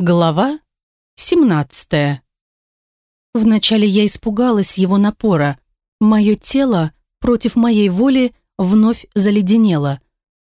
Глава 17 Вначале я испугалась его напора. Мое тело против моей воли вновь заледенело.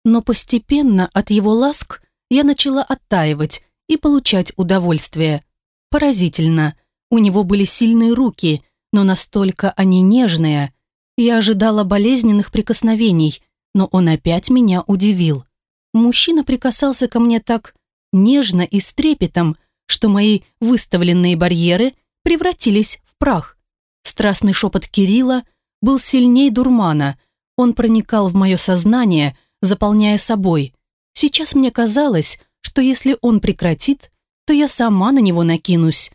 Но постепенно от его ласк я начала оттаивать и получать удовольствие. Поразительно. У него были сильные руки, но настолько они нежные. Я ожидала болезненных прикосновений, но он опять меня удивил. Мужчина прикасался ко мне так нежно и с трепетом, что мои выставленные барьеры превратились в прах. Страстный шепот Кирилла был сильней дурмана. Он проникал в мое сознание, заполняя собой. Сейчас мне казалось, что если он прекратит, то я сама на него накинусь.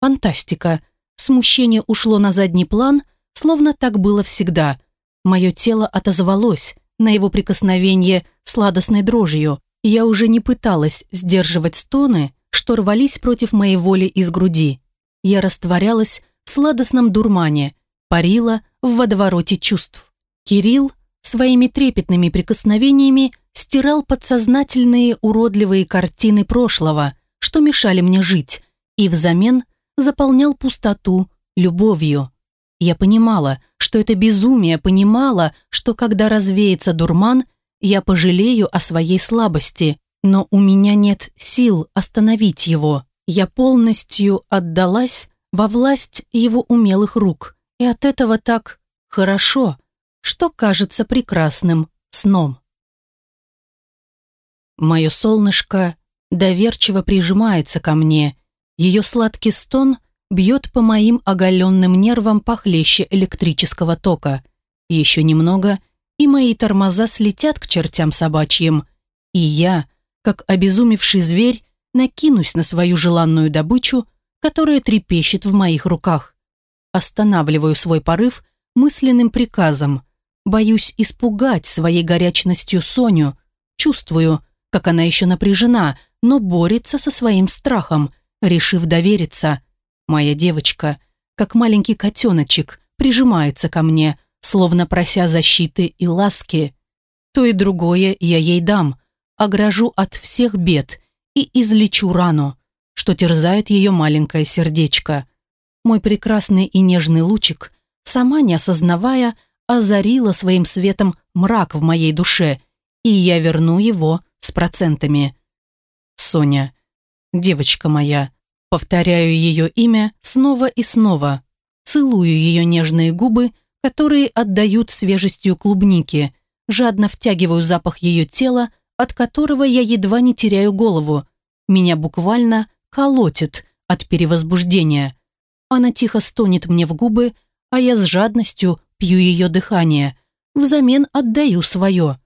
Фантастика. Смущение ушло на задний план, словно так было всегда. Мое тело отозвалось на его прикосновение сладостной дрожью. Я уже не пыталась сдерживать стоны, что рвались против моей воли из груди. Я растворялась в сладостном дурмане, парила в водовороте чувств. Кирилл своими трепетными прикосновениями стирал подсознательные уродливые картины прошлого, что мешали мне жить, и взамен заполнял пустоту любовью. Я понимала, что это безумие, понимала, что когда развеется дурман – я пожалею о своей слабости, но у меня нет сил остановить его. Я полностью отдалась во власть его умелых рук, и от этого так хорошо, что кажется прекрасным сном. Мое солнышко доверчиво прижимается ко мне, ее сладкий стон бьет по моим оголенным нервам похлеще электрического тока. Еще немного — и мои тормоза слетят к чертям собачьим, и я, как обезумевший зверь, накинусь на свою желанную добычу, которая трепещет в моих руках. Останавливаю свой порыв мысленным приказом. Боюсь испугать своей горячностью Соню. Чувствую, как она еще напряжена, но борется со своим страхом, решив довериться. Моя девочка, как маленький котеночек, прижимается ко мне – словно прося защиты и ласки. То и другое я ей дам, огражу от всех бед и излечу рану, что терзает ее маленькое сердечко. Мой прекрасный и нежный лучик, сама не осознавая, озарила своим светом мрак в моей душе, и я верну его с процентами. Соня, девочка моя, повторяю ее имя снова и снова, целую ее нежные губы которые отдают свежестью клубники. Жадно втягиваю запах ее тела, от которого я едва не теряю голову. Меня буквально колотит от перевозбуждения. Она тихо стонет мне в губы, а я с жадностью пью ее дыхание. Взамен отдаю свое.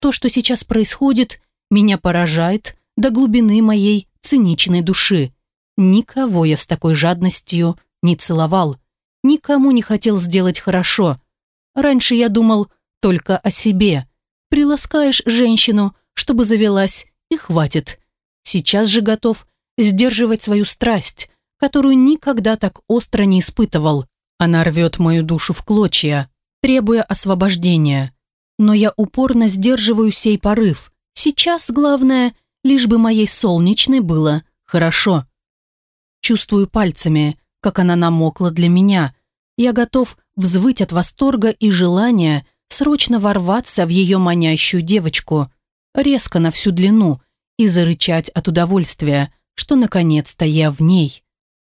То, что сейчас происходит, меня поражает до глубины моей циничной души. Никого я с такой жадностью не целовал никому не хотел сделать хорошо. Раньше я думал только о себе. Приласкаешь женщину, чтобы завелась, и хватит. Сейчас же готов сдерживать свою страсть, которую никогда так остро не испытывал. Она рвет мою душу в клочья, требуя освобождения. Но я упорно сдерживаю сей порыв. Сейчас главное, лишь бы моей солнечной было хорошо. Чувствую пальцами, как она намокла для меня, я готов взвыть от восторга и желания срочно ворваться в ее манящую девочку, резко на всю длину и зарычать от удовольствия, что наконец-то я в ней.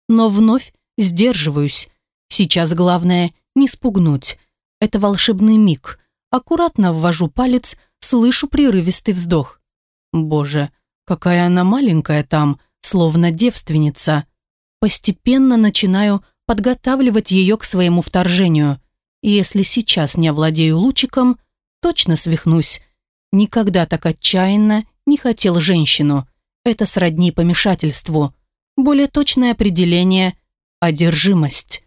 Но вновь сдерживаюсь. Сейчас главное не спугнуть. Это волшебный миг. Аккуратно ввожу палец, слышу прерывистый вздох. Боже, какая она маленькая там, словно девственница. Постепенно начинаю подготавливать ее к своему вторжению. И если сейчас не овладею лучиком, точно свихнусь. Никогда так отчаянно не хотел женщину. Это сродни помешательству. Более точное определение – одержимость.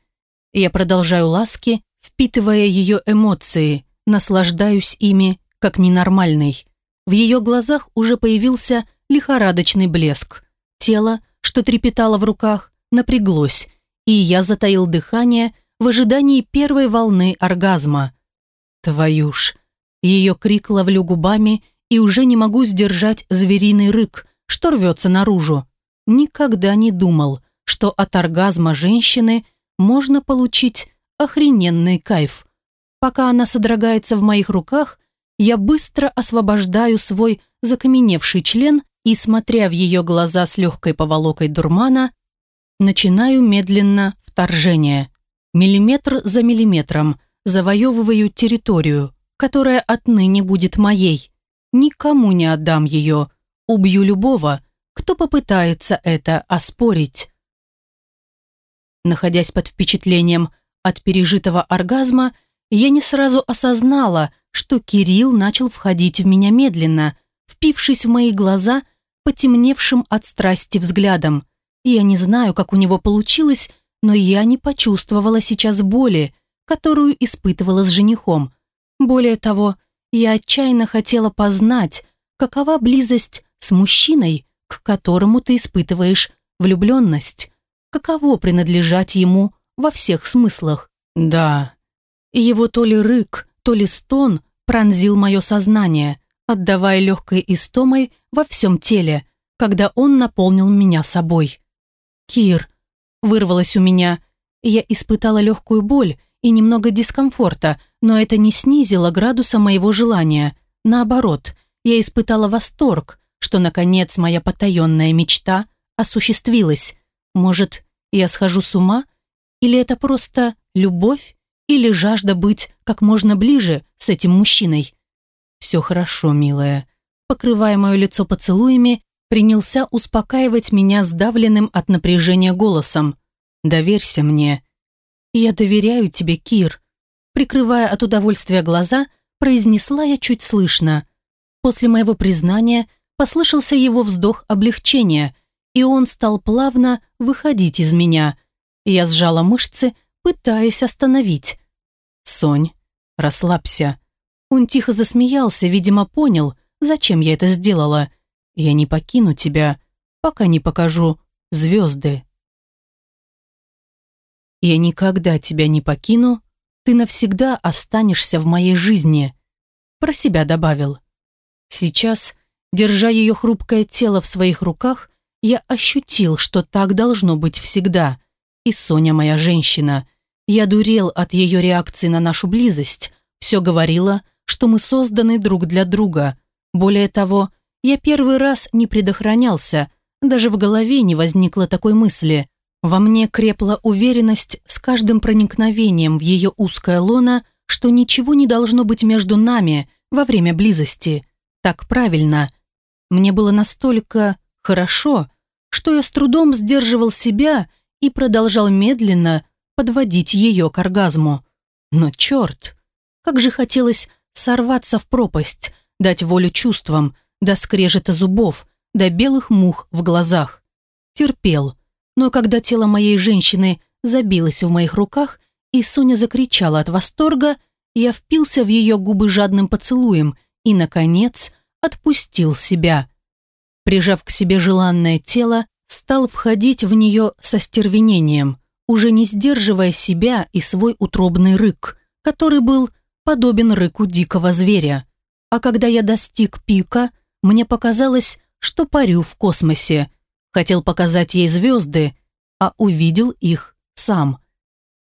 Я продолжаю ласки, впитывая ее эмоции, наслаждаюсь ими, как ненормальный. В ее глазах уже появился лихорадочный блеск. Тело, что трепетало в руках, напряглось, и я затаил дыхание в ожидании первой волны оргазма. Твою ж! Ее крик ловлю губами и уже не могу сдержать звериный рык, что рвется наружу. никогда не думал, что от оргазма женщины можно получить охрененный кайф. Пока она содрогается в моих руках, я быстро освобождаю свой закаменевший член и, смотря в ее глаза с легкой поволокой дурмана, начинаю медленно вторжение. Миллиметр за миллиметром завоевываю территорию, которая отныне будет моей. Никому не отдам ее. Убью любого, кто попытается это оспорить. Находясь под впечатлением от пережитого оргазма, я не сразу осознала, что Кирилл начал входить в меня медленно, впившись в мои глаза потемневшим от страсти взглядом. Я не знаю, как у него получилось, но я не почувствовала сейчас боли, которую испытывала с женихом. Более того, я отчаянно хотела познать, какова близость с мужчиной, к которому ты испытываешь влюбленность, каково принадлежать ему во всех смыслах. Да, его то ли рык, то ли стон пронзил мое сознание, отдавая легкой истомой во всем теле, когда он наполнил меня собой. «Кир», вырвалось у меня, я испытала легкую боль и немного дискомфорта, но это не снизило градуса моего желания. Наоборот, я испытала восторг, что, наконец, моя потаенная мечта осуществилась. Может, я схожу с ума? Или это просто любовь? Или жажда быть как можно ближе с этим мужчиной? Все хорошо, милая. Покрывая мое лицо поцелуями, принялся успокаивать меня сдавленным от напряжения голосом. «Доверься мне». «Я доверяю тебе, Кир». Прикрывая от удовольствия глаза, произнесла я чуть слышно. После моего признания послышался его вздох облегчения, и он стал плавно выходить из меня. Я сжала мышцы, пытаясь остановить. «Сонь, расслабься». Он тихо засмеялся, видимо, понял, зачем я это сделала. «Я не покину тебя, пока не покажу звезды». «Я никогда тебя не покину, ты навсегда останешься в моей жизни», про себя добавил. Сейчас, держа ее хрупкое тело в своих руках, я ощутил, что так должно быть всегда. И Соня моя женщина. Я дурел от ее реакции на нашу близость. Все говорила, что мы созданы друг для друга. Более того, я первый раз не предохранялся, даже в голове не возникло такой мысли. Во мне крепла уверенность с каждым проникновением в ее узкое лоно, что ничего не должно быть между нами во время близости так правильно. Мне было настолько хорошо, что я с трудом сдерживал себя и продолжал медленно подводить ее к оргазму. Но черт, как же хотелось сорваться в пропасть, дать волю чувствам, до скрежета зубов, до белых мух в глазах. Терпел, но когда тело моей женщины забилось в моих руках, и Соня закричала от восторга, я впился в ее губы жадным поцелуем – и, наконец, отпустил себя. Прижав к себе желанное тело, стал входить в нее со стервенением, уже не сдерживая себя и свой утробный рык, который был подобен рыку дикого зверя. А когда я достиг пика, мне показалось, что парю в космосе. Хотел показать ей звезды, а увидел их сам.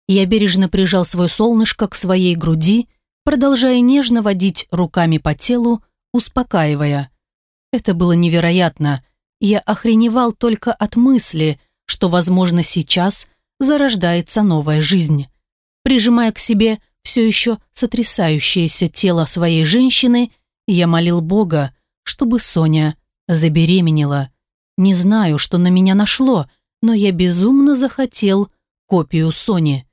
Я бережно прижал свое солнышко к своей груди продолжая нежно водить руками по телу, успокаивая. Это было невероятно. Я охреневал только от мысли, что, возможно, сейчас зарождается новая жизнь. Прижимая к себе все еще сотрясающееся тело своей женщины, я молил Бога, чтобы Соня забеременела. Не знаю, что на меня нашло, но я безумно захотел копию Сони.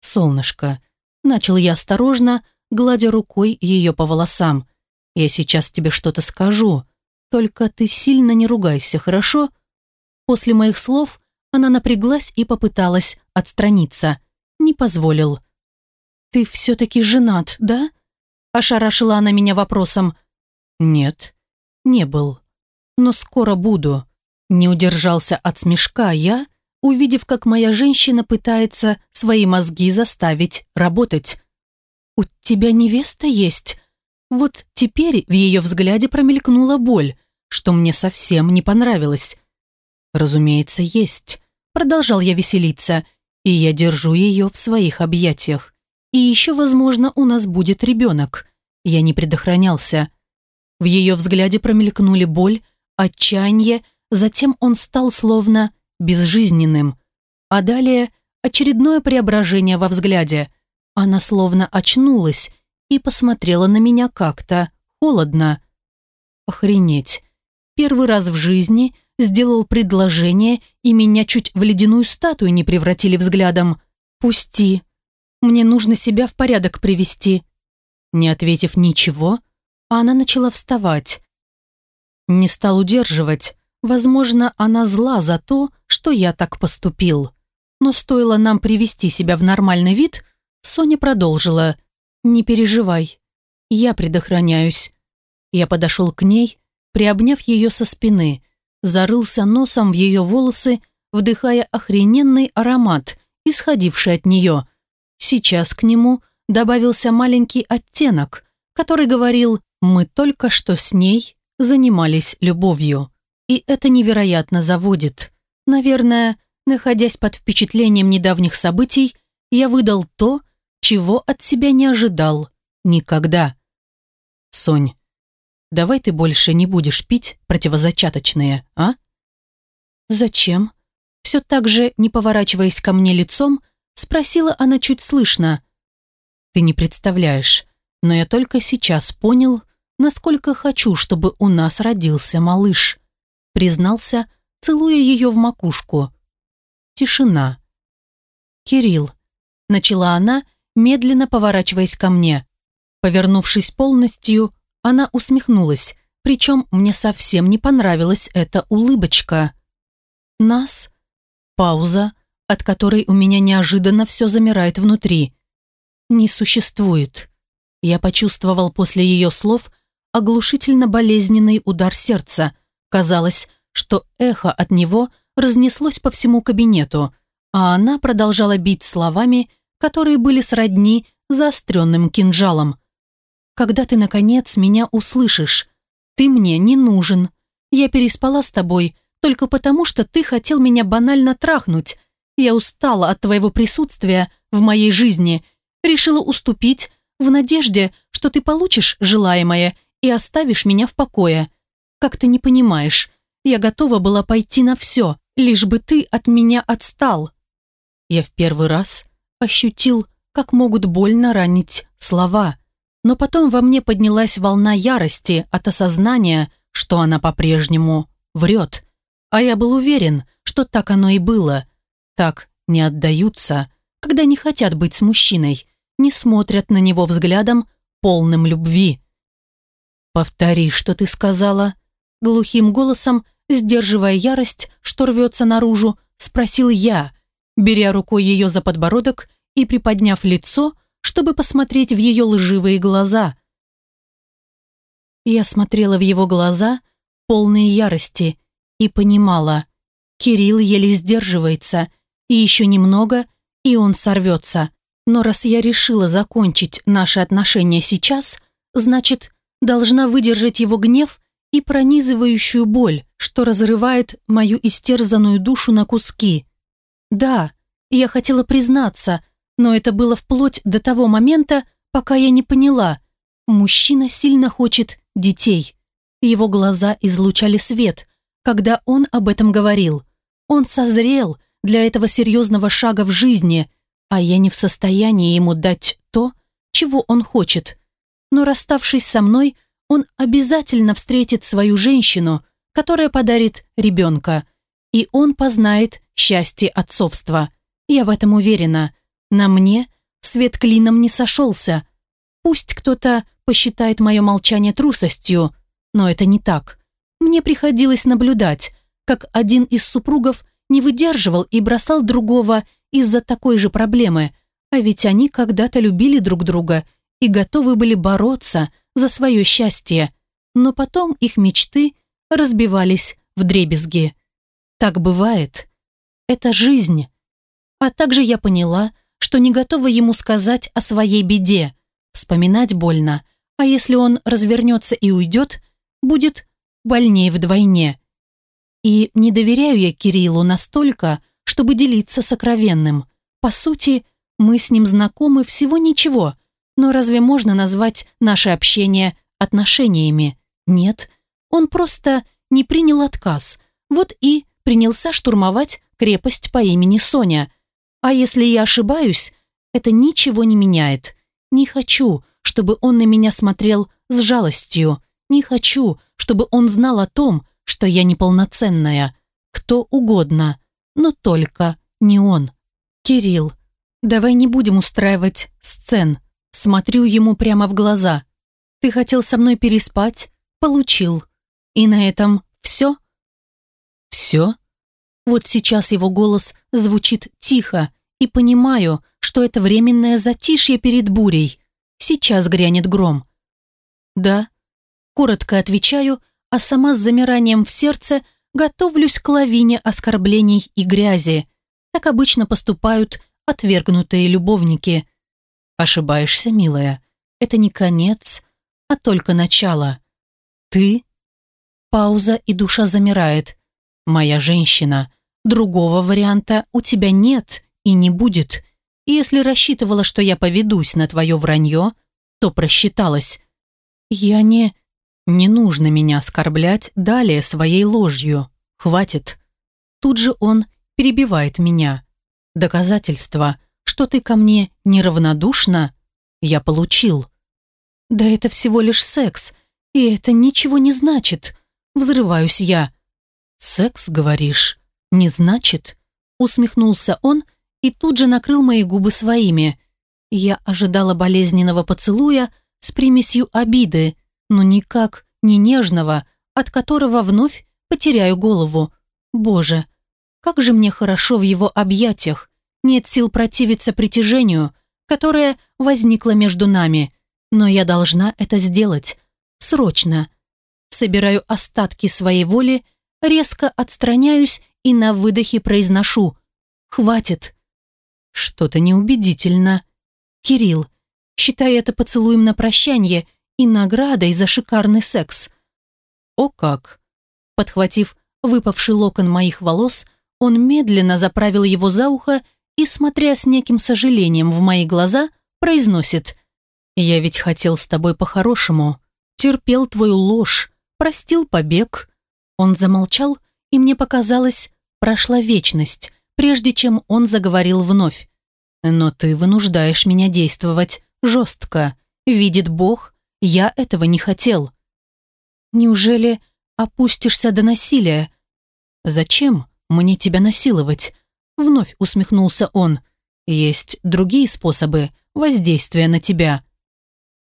«Солнышко», Начал я осторожно, гладя рукой ее по волосам. «Я сейчас тебе что-то скажу, только ты сильно не ругайся, хорошо?» После моих слов она напряглась и попыталась отстраниться. Не позволил. «Ты все-таки женат, да?» Ошарашила она меня вопросом. «Нет, не был. Но скоро буду». Не удержался от смешка я, увидев, как моя женщина пытается свои мозги заставить работать. «У тебя невеста есть?» Вот теперь в ее взгляде промелькнула боль, что мне совсем не понравилось. Разумеется, есть. Продолжал я веселиться, и я держу ее в своих объятиях. И еще, возможно, у нас будет ребенок. Я не предохранялся. В ее взгляде промелькнули боль, отчаяние, затем он стал словно безжизненным. А далее очередное преображение во взгляде. Она словно очнулась и посмотрела на меня как-то холодно. Охренеть. Первый раз в жизни сделал предложение, и меня чуть в ледяную статую не превратили взглядом. «Пусти. Мне нужно себя в порядок привести». Не ответив ничего, она начала вставать. Не стал удерживать. Возможно, она зла за то, что я так поступил. Но стоило нам привести себя в нормальный вид, Соня продолжила. «Не переживай. Я предохраняюсь». Я подошел к ней, приобняв ее со спины, зарылся носом в ее волосы, вдыхая охрененный аромат, исходивший от нее. Сейчас к нему добавился маленький оттенок, который говорил «мы только что с ней занимались любовью». И это невероятно заводит. Наверное, находясь под впечатлением недавних событий, я выдал то, чего от себя не ожидал никогда. Сонь, давай ты больше не будешь пить противозачаточные, а? Зачем? Все так же, не поворачиваясь ко мне лицом, спросила она чуть слышно. Ты не представляешь, но я только сейчас понял, насколько хочу, чтобы у нас родился малыш. Признался, целуя ее в макушку. Тишина. «Кирилл», — начала она, медленно поворачиваясь ко мне. Повернувшись полностью, она усмехнулась, причем мне совсем не понравилась эта улыбочка. «Нас?» Пауза, от которой у меня неожиданно все замирает внутри. «Не существует». Я почувствовал после ее слов оглушительно болезненный удар сердца. Казалось, что эхо от него разнеслось по всему кабинету, а она продолжала бить словами, которые были сродни заостренным кинжалом. «Когда ты, наконец, меня услышишь? Ты мне не нужен. Я переспала с тобой только потому, что ты хотел меня банально трахнуть. Я устала от твоего присутствия в моей жизни. Решила уступить в надежде, что ты получишь желаемое и оставишь меня в покое. Как ты не понимаешь, я готова была пойти на все, лишь бы ты от меня отстал». Я в первый раз ощутил, как могут больно ранить слова. Но потом во мне поднялась волна ярости от осознания, что она по-прежнему врет. А я был уверен, что так оно и было. Так не отдаются, когда не хотят быть с мужчиной, не смотрят на него взглядом, полным любви. «Повтори, что ты сказала», — глухим голосом, сдерживая ярость, что рвется наружу, спросил я, беря рукой ее за подбородок и приподняв лицо, чтобы посмотреть в ее лживые глаза. Я смотрела в его глаза, полные ярости, и понимала, Кирилл еле сдерживается, и еще немного, и он сорвется. Но раз я решила закончить наши отношения сейчас, значит, должна выдержать его гнев и пронизывающую боль, что разрывает мою истерзанную душу на куски. Да, я хотела признаться, но это было вплоть до того момента, пока я не поняла. Мужчина сильно хочет детей. Его глаза излучали свет, когда он об этом говорил. Он созрел для этого серьезного шага в жизни, а я не в состоянии ему дать то, чего он хочет. Но расставшись со мной, он обязательно встретит свою женщину, которая подарит ребенка, и он познает счастье отцовства. Я в этом уверена. На мне свет клином не сошелся. Пусть кто-то посчитает мое молчание трусостью, но это не так. Мне приходилось наблюдать, как один из супругов не выдерживал и бросал другого из-за такой же проблемы, а ведь они когда-то любили друг друга и готовы были бороться за свое счастье, но потом их мечты разбивались в дребезги. Так бывает. Это жизнь. А также я поняла, что не готова ему сказать о своей беде. Вспоминать больно, а если он развернется и уйдет, будет больнее вдвойне. И не доверяю я Кириллу настолько, чтобы делиться сокровенным. По сути, мы с ним знакомы всего ничего, но разве можно назвать наше общение отношениями? Нет, он просто не принял отказ. Вот и принялся штурмовать крепость по имени Соня. А если я ошибаюсь, это ничего не меняет. Не хочу, чтобы он на меня смотрел с жалостью. Не хочу, чтобы он знал о том, что я неполноценная. Кто угодно, но только не он. Кирилл, давай не будем устраивать сцен. Смотрю ему прямо в глаза. Ты хотел со мной переспать? Получил. И на этом все? Все? Вот сейчас его голос звучит тихо, и понимаю, что это временное затишье перед бурей. Сейчас грянет гром. Да, коротко отвечаю, а сама с замиранием в сердце готовлюсь к лавине оскорблений и грязи. Так обычно поступают отвергнутые любовники. Ошибаешься, милая. Это не конец, а только начало. Ты? Пауза, и душа замирает. Моя женщина. Другого варианта у тебя нет и не будет. если рассчитывала, что я поведусь на твое вранье, то просчиталась. Я не... Не нужно меня оскорблять далее своей ложью. Хватит. Тут же он перебивает меня. Доказательства, что ты ко мне неравнодушна, я получил. Да это всего лишь секс, и это ничего не значит. Взрываюсь я. Секс, говоришь, не значит? Усмехнулся он и тут же накрыл мои губы своими. Я ожидала болезненного поцелуя с примесью обиды, но никак не нежного, от которого вновь потеряю голову. Боже, как же мне хорошо в его объятиях. Нет сил противиться притяжению, которое возникло между нами. Но я должна это сделать. Срочно. Собираю остатки своей воли, резко отстраняюсь и на выдохе произношу «Хватит». Что-то неубедительно. Кирилл, считай это поцелуем на прощание – и наградой за шикарный секс. О как! Подхватив выпавший локон моих волос, он медленно заправил его за ухо и, смотря с неким сожалением в мои глаза, произносит «Я ведь хотел с тобой по-хорошему, терпел твою ложь, простил побег». Он замолчал, и мне показалось, прошла вечность, прежде чем он заговорил вновь. «Но ты вынуждаешь меня действовать жестко. Видит Бог, я этого не хотел. Неужели опустишься до насилия? Зачем мне тебя насиловать? Вновь усмехнулся он. Есть другие способы воздействия на тебя.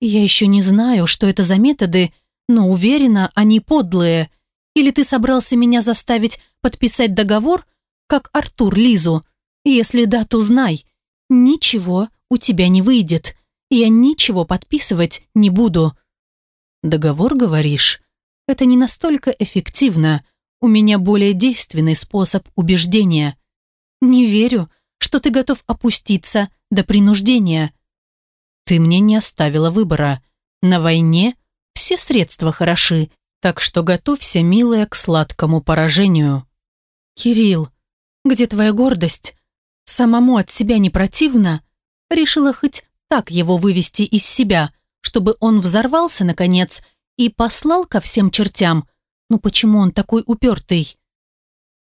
Я еще не знаю, что это за методы, но уверена, они подлые. Или ты собрался меня заставить подписать договор, как Артур Лизу? Если да, то знай, ничего у тебя не выйдет я ничего подписывать не буду». «Договор, говоришь? Это не настолько эффективно. У меня более действенный способ убеждения. Не верю, что ты готов опуститься до принуждения. Ты мне не оставила выбора. На войне все средства хороши, так что готовься, милая, к сладкому поражению». «Кирилл, где твоя гордость? Самому от себя не противно?» Решила хоть так его вывести из себя, чтобы он взорвался, наконец, и послал ко всем чертям. Ну почему он такой упертый?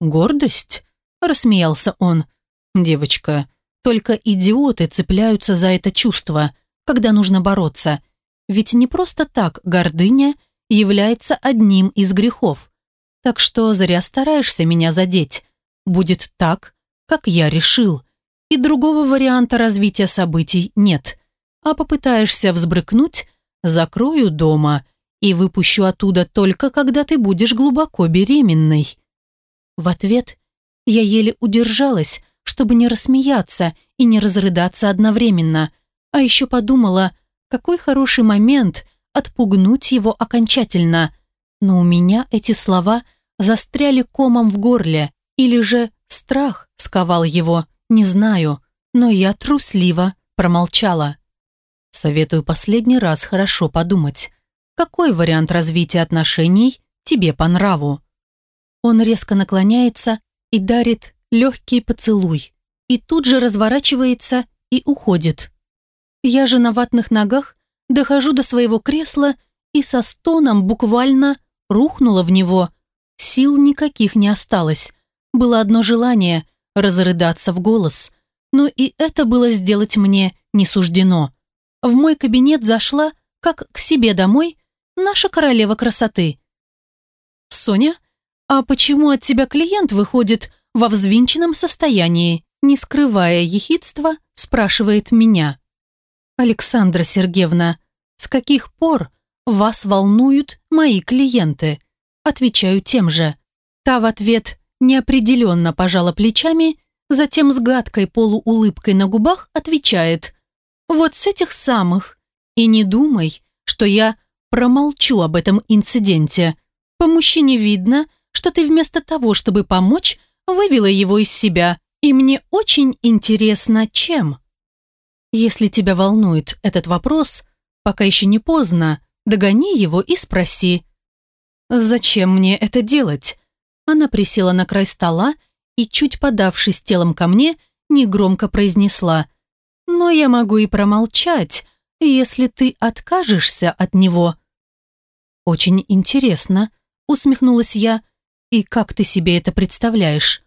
«Гордость?» – рассмеялся он. «Девочка, только идиоты цепляются за это чувство, когда нужно бороться. Ведь не просто так гордыня является одним из грехов. Так что зря стараешься меня задеть. Будет так, как я решил и другого варианта развития событий нет. А попытаешься взбрыкнуть, закрою дома и выпущу оттуда только когда ты будешь глубоко беременной. В ответ я еле удержалась, чтобы не рассмеяться и не разрыдаться одновременно, а еще подумала, какой хороший момент отпугнуть его окончательно. Но у меня эти слова застряли комом в горле, или же страх сковал его – не знаю, но я трусливо промолчала. Советую последний раз хорошо подумать, какой вариант развития отношений тебе по нраву. Он резко наклоняется и дарит легкий поцелуй. И тут же разворачивается и уходит. Я же на ватных ногах дохожу до своего кресла и со стоном буквально рухнула в него. Сил никаких не осталось. Было одно желание – разрыдаться в голос. Но и это было сделать мне не суждено. В мой кабинет зашла, как к себе домой, наша королева красоты. «Соня, а почему от тебя клиент выходит во взвинченном состоянии?» Не скрывая ехидства, спрашивает меня. «Александра Сергеевна, с каких пор вас волнуют мои клиенты?» Отвечаю тем же. Та в ответ неопределенно пожала плечами, затем с гадкой полуулыбкой на губах отвечает «Вот с этих самых. И не думай, что я промолчу об этом инциденте. По мужчине видно, что ты вместо того, чтобы помочь, вывела его из себя. И мне очень интересно, чем. Если тебя волнует этот вопрос, пока еще не поздно, догони его и спроси. «Зачем мне это делать?» Она присела на край стола и, чуть подавшись телом ко мне, негромко произнесла. «Но я могу и промолчать, если ты откажешься от него». «Очень интересно», — усмехнулась я. «И как ты себе это представляешь?»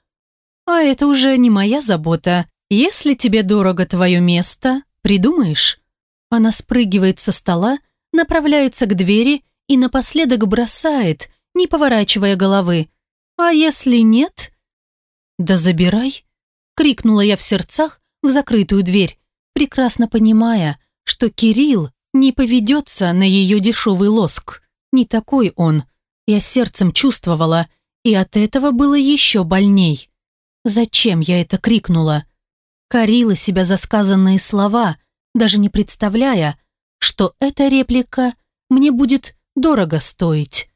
«А это уже не моя забота. Если тебе дорого твое место, придумаешь». Она спрыгивает со стола, направляется к двери и напоследок бросает, не поворачивая головы. «А если нет?» «Да забирай!» — крикнула я в сердцах в закрытую дверь, прекрасно понимая, что Кирилл не поведется на ее дешевый лоск. Не такой он. Я сердцем чувствовала, и от этого было еще больней. Зачем я это крикнула? Корила себя за сказанные слова, даже не представляя, что эта реплика мне будет дорого стоить.